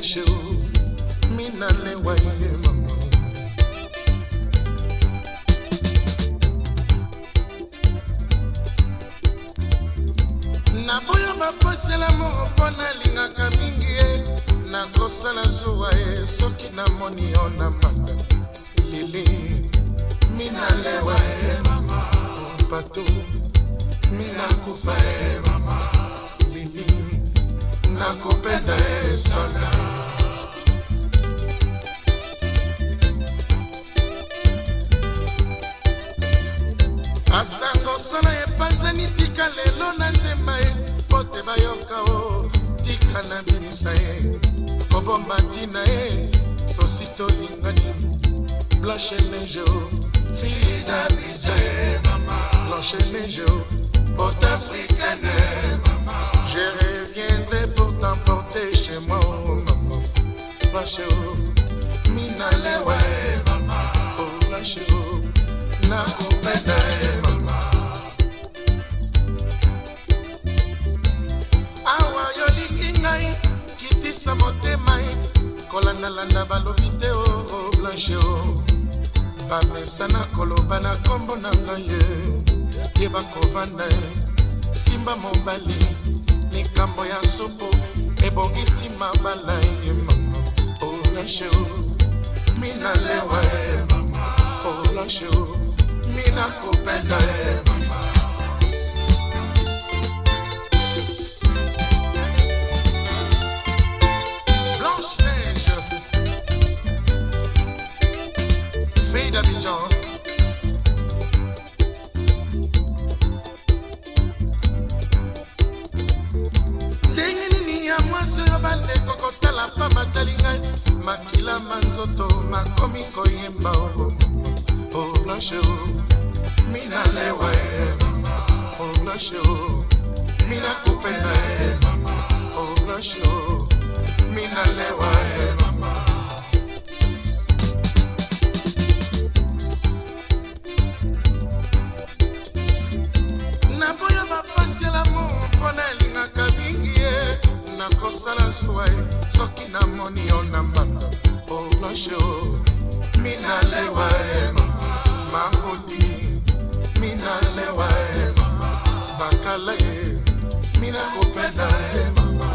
yasho minalewa ye mama naboya bapaselamo mpo nalingaka mingi ye nakosala zuwa ye soki namoni yo na mata lili minalewa ye mama pato minakufa ye mama nakopenda esana masanga osala epanzani tika lelo na nzema ye mpo te bayoka o tika na binisa ye kobomba ntina ye sosi tolingani blanche nejo fili na bija ye mama blanche nejo porte africaine mama je reviendrai c'est chez moi, oh maman. Ma chérie, mina lewe, maman. Oh la chérie, na kupenda, maman. Awa yolingi ngai, kitisa motema e. kolandalanda balobi te o oh, blanche oh, o bamesana koloba na nkombo na ngai e. ye ye bakovanda ye simba mobali likambo ya sopo ebongisi mabala ye mama olasho oh, mina lewa oh, ye mama olasho mina kopenda ye mama yo na mbanda olasho oh, minalewa e mama mahoni minalewa e mama bakala ye minakopenda e mama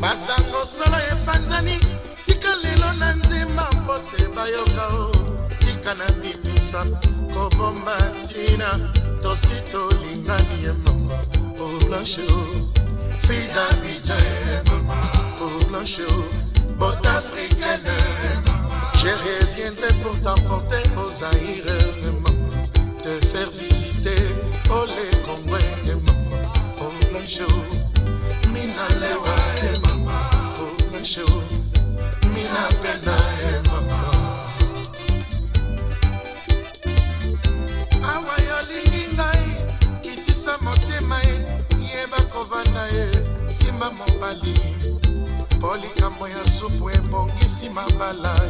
basango solo epanzani tika lelo na nzema mpo te bayoka o tika na bimisa kobomba ntina tosi tolingani ye mama o blanche o fida bidjan mama o blanche o bote africaine je reviendrai pour t'emporter au zaïre maman te faire visiter o le congwe maman o blanche o mina lewa la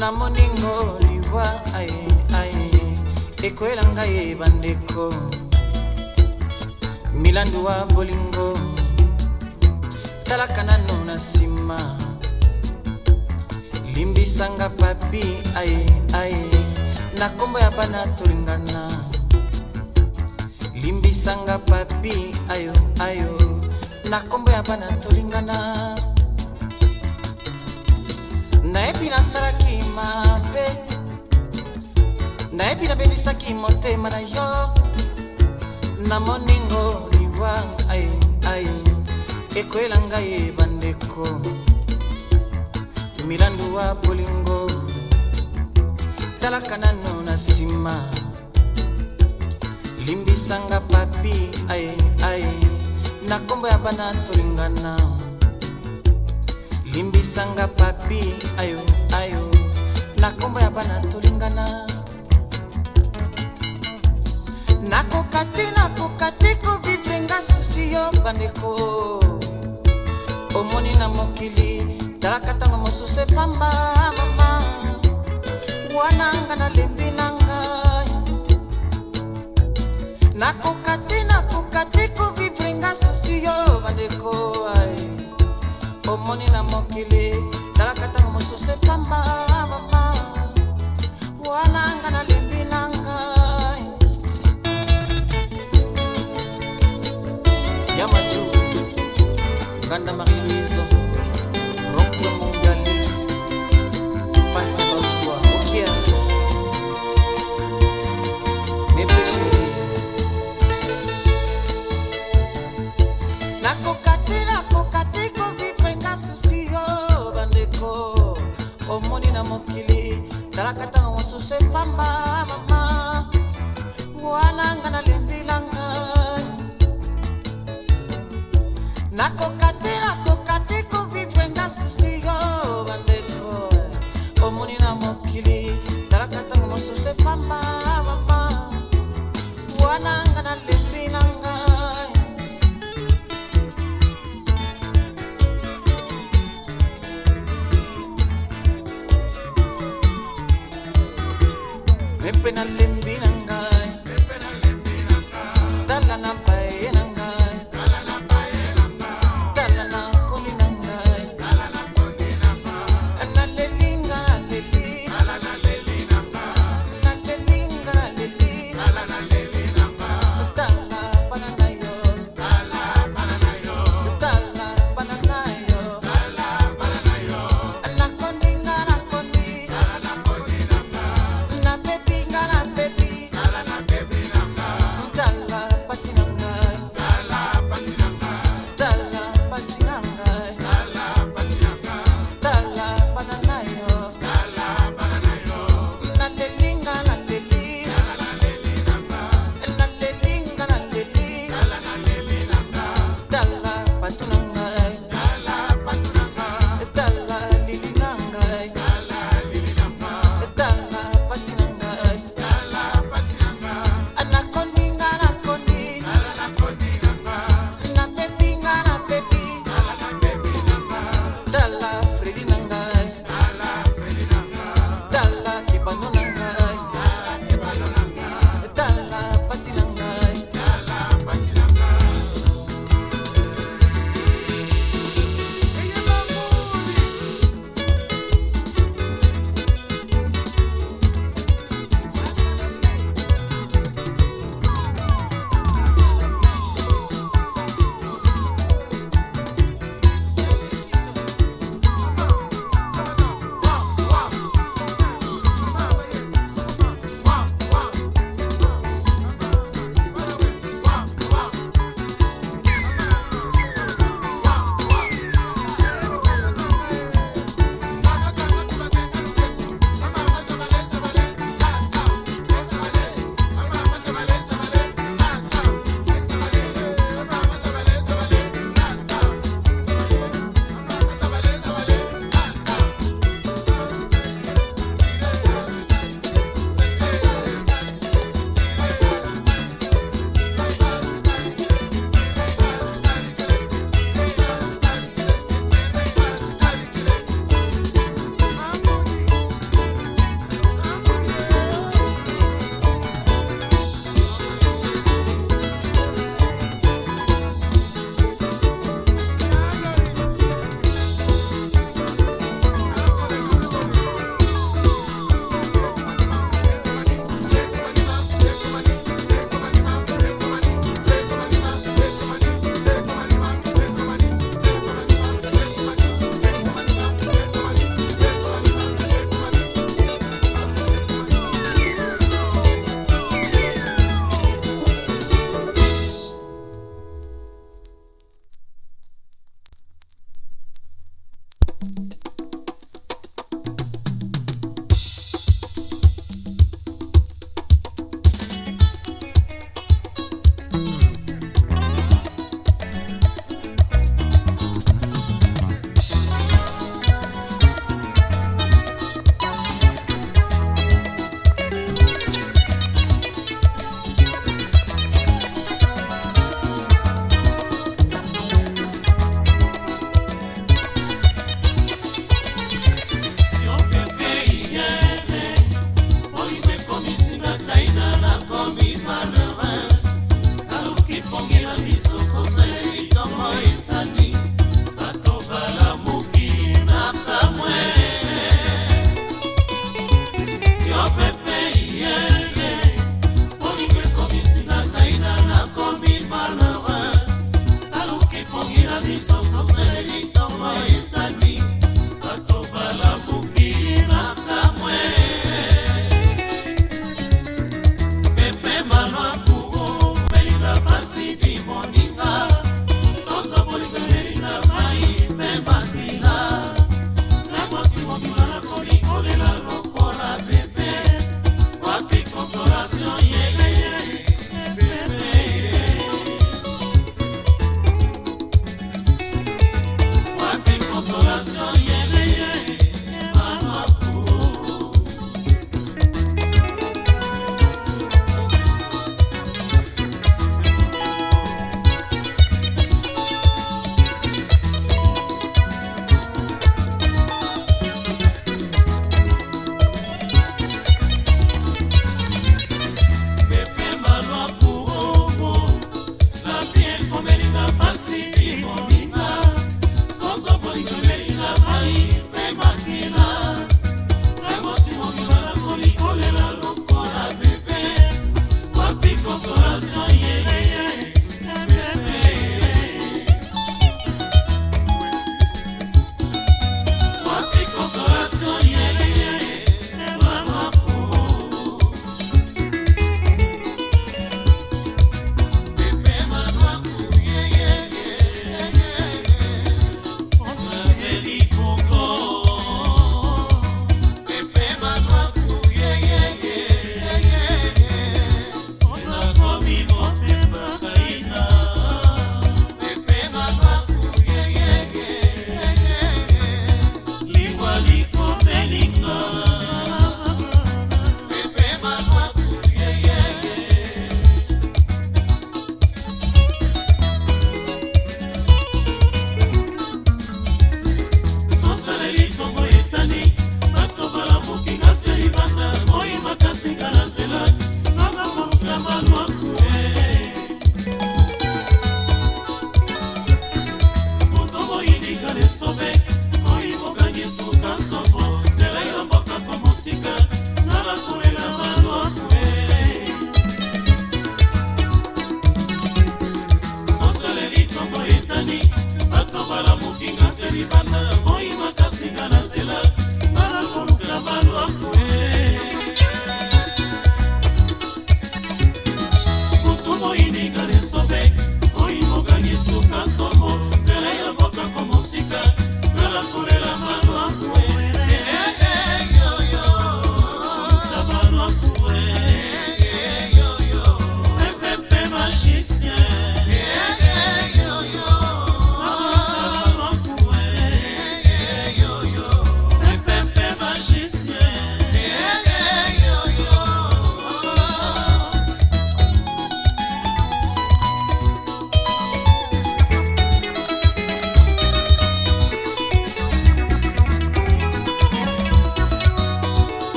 namoningo liwa aye aye ekwela ngai bandeko milandu wa bolingo talaka nano na nsima limbisanga papi aye aye na nkombo ya bana tolingana limbisanga papi ayo ayo na nkombo ya bana tolingana nayebi nasalaki mabe nayebi nabemisaki motema na yo namoningo liwa ai ai ekoyela ngai bandeko milandu wa bolingo talaka nano na nsima limbisanga papi ai ai na nkombo ya bana tolingana limbisanga papi ayo ayo na nkombo ya bana tolingana nakoka te nakoka te kovivrenga susi yo bandeko omoni na mokili talaka ntango mosusu efamba mama wana nga nalembi na ngai nakoka te nakoka te kovivrenga susi yo bandeko ay omoni na mokili talaka ntango mosusu epamba mama wana nga nalembi na ngai ya maju kanda marie louise mokili talaka ntango mosusu epamba mama wana nga nalembelanga nakoki qué penal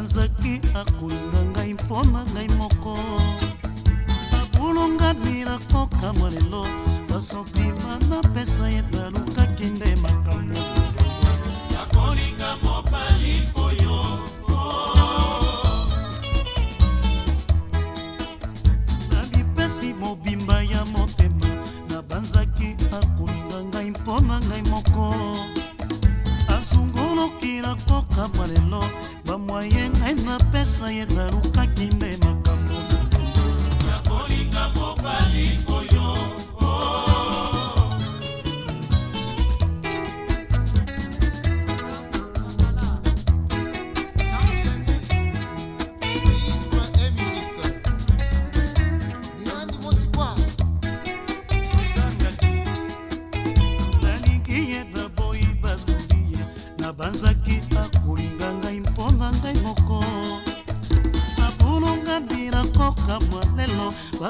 azaki akolinga ngai mpona ngai moko abulungani nakokamwa lelo basentima napesa ye talukaki nde makambo ya kolinga mobali oyo oh. nabipesi mobimba ya motema nabanzaki akolinga ngai mpona ngai moko asunguluki nakokamwa lelo ye ngai napesa ye nalukaki mbe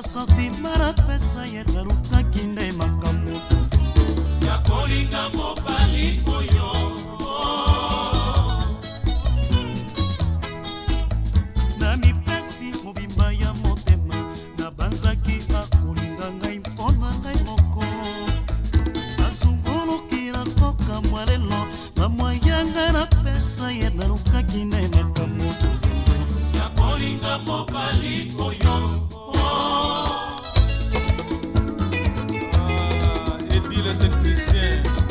Cause of the man musicien.